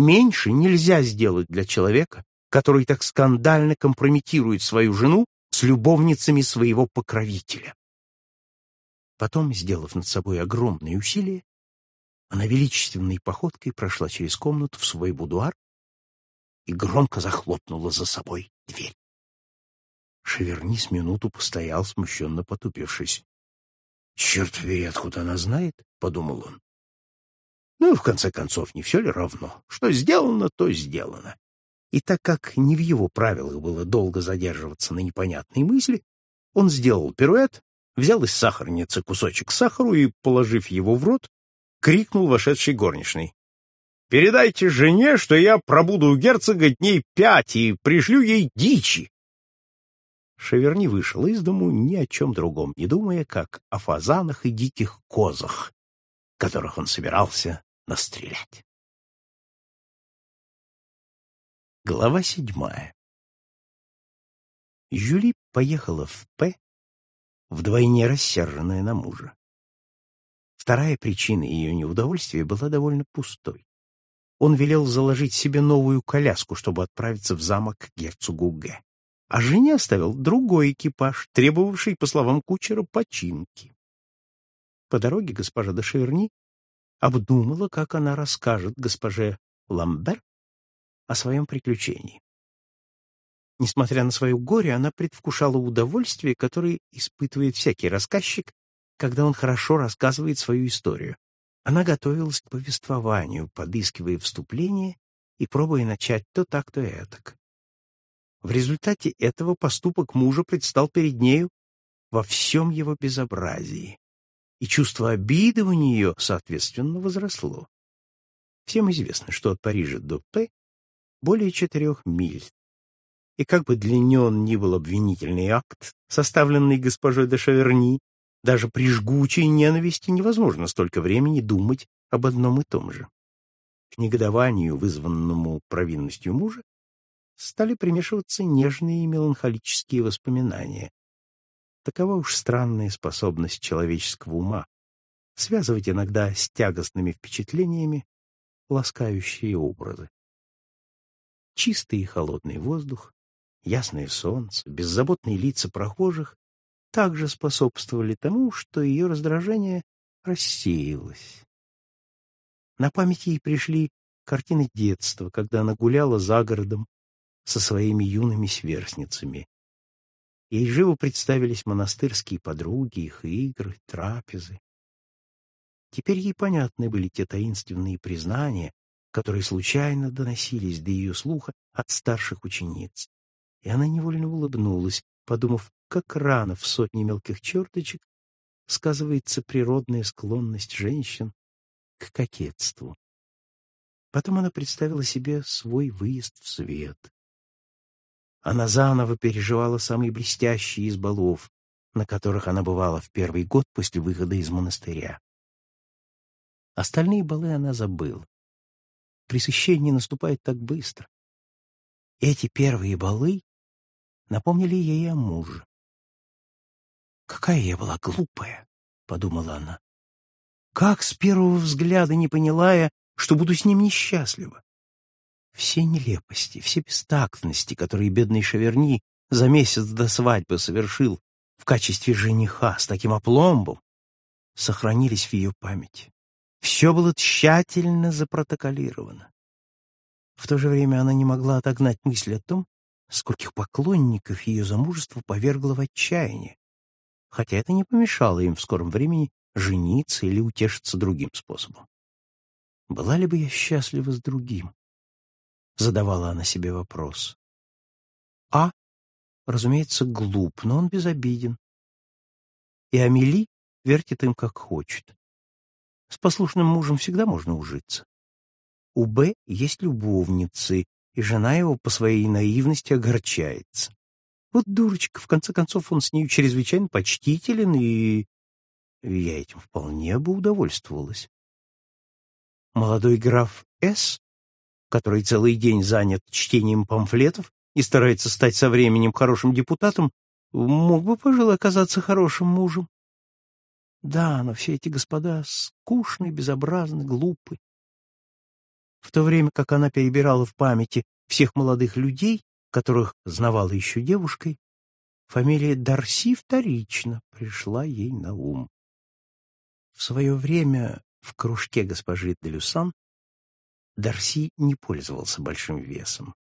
меньше нельзя сделать для человека, который так скандально компрометирует свою жену с любовницами своего покровителя. Потом, сделав над собой огромные усилия, она величественной походкой прошла через комнату в свой будуар и громко захлопнула за собой дверь. Шеверни с минуту постоял, смущенно потупившись. «Черт вери, откуда она знает?» — подумал он. Ну, в конце концов, не все ли равно? Что сделано, то сделано. И так как не в его правилах было долго задерживаться на непонятной мысли, он сделал пируэт, взял из сахарницы кусочек сахару и, положив его в рот, крикнул вошедший горничный. «Передайте жене, что я пробуду у герцога дней пять и пришлю ей дичи!» Шаверни вышел из дому, ни о чем другом не думая, как о фазанах и диких козах, которых он собирался настрелять. Глава седьмая Жюли поехала в П, вдвойне рассерженная на мужа. Вторая причина ее неудовольствия была довольно пустой. Он велел заложить себе новую коляску, чтобы отправиться в замок герцогу Г. А жене оставил другой экипаж, требовавший, по словам кучера, починки. По дороге госпожа де Шерни обдумала, как она расскажет госпоже Ламбер о своем приключении. Несмотря на свое горе, она предвкушала удовольствие, которое испытывает всякий рассказчик, когда он хорошо рассказывает свою историю. Она готовилась к повествованию, подыскивая вступление и пробуя начать то так, то этак. В результате этого поступок мужа предстал перед нею во всем его безобразии и чувство обиды у нее, соответственно, возросло. Всем известно, что от Парижа до П более четырех миль. И как бы длинен ни был обвинительный акт, составленный госпожой де Шаверни, даже при жгучей ненависти невозможно столько времени думать об одном и том же. К негодованию, вызванному провинностью мужа, стали примешиваться нежные и меланхолические воспоминания, Такова уж странная способность человеческого ума связывать иногда с тягостными впечатлениями ласкающие образы. Чистый и холодный воздух, ясное солнце, беззаботные лица прохожих также способствовали тому, что ее раздражение рассеялось. На память ей пришли картины детства, когда она гуляла за городом со своими юными сверстницами, Ей живо представились монастырские подруги, их игры, трапезы. Теперь ей понятны были те таинственные признания, которые случайно доносились до ее слуха от старших учениц. И она невольно улыбнулась, подумав, как рано в сотне мелких черточек сказывается природная склонность женщин к кокетству. Потом она представила себе свой выезд в свет. Она заново переживала самые блестящие из балов, на которых она бывала в первый год после выхода из монастыря. Остальные балы она забыла. Пресыщение наступает так быстро. Эти первые балы напомнили ей о муже. «Какая я была глупая!» — подумала она. «Как с первого взгляда не поняла я, что буду с ним несчастлива? Все нелепости, все бестактности, которые бедный Шаверни за месяц до свадьбы совершил в качестве жениха с таким опломбом, сохранились в ее памяти. Все было тщательно запротоколировано. В то же время она не могла отогнать мысль о том, скольких поклонников ее замужество повергло в отчаяние, хотя это не помешало им в скором времени жениться или утешиться другим способом. Была ли бы я счастлива с другим? Задавала она себе вопрос. А, разумеется, глуп, но он безобиден. И Амели вертит им как хочет. С послушным мужем всегда можно ужиться. У Б есть любовницы, и жена его по своей наивности огорчается. Вот дурочка, в конце концов, он с ней чрезвычайно почтителен, и я этим вполне бы удовольствовалась. Молодой граф С который целый день занят чтением памфлетов и старается стать со временем хорошим депутатом, мог бы, пожалуй, оказаться хорошим мужем. Да, но все эти господа скучны, безобразны, глупы. В то время как она перебирала в памяти всех молодых людей, которых знавала еще девушкой, фамилия Дарси вторично пришла ей на ум. В свое время в кружке госпожи де Люсан Дарси не пользовался большим весом.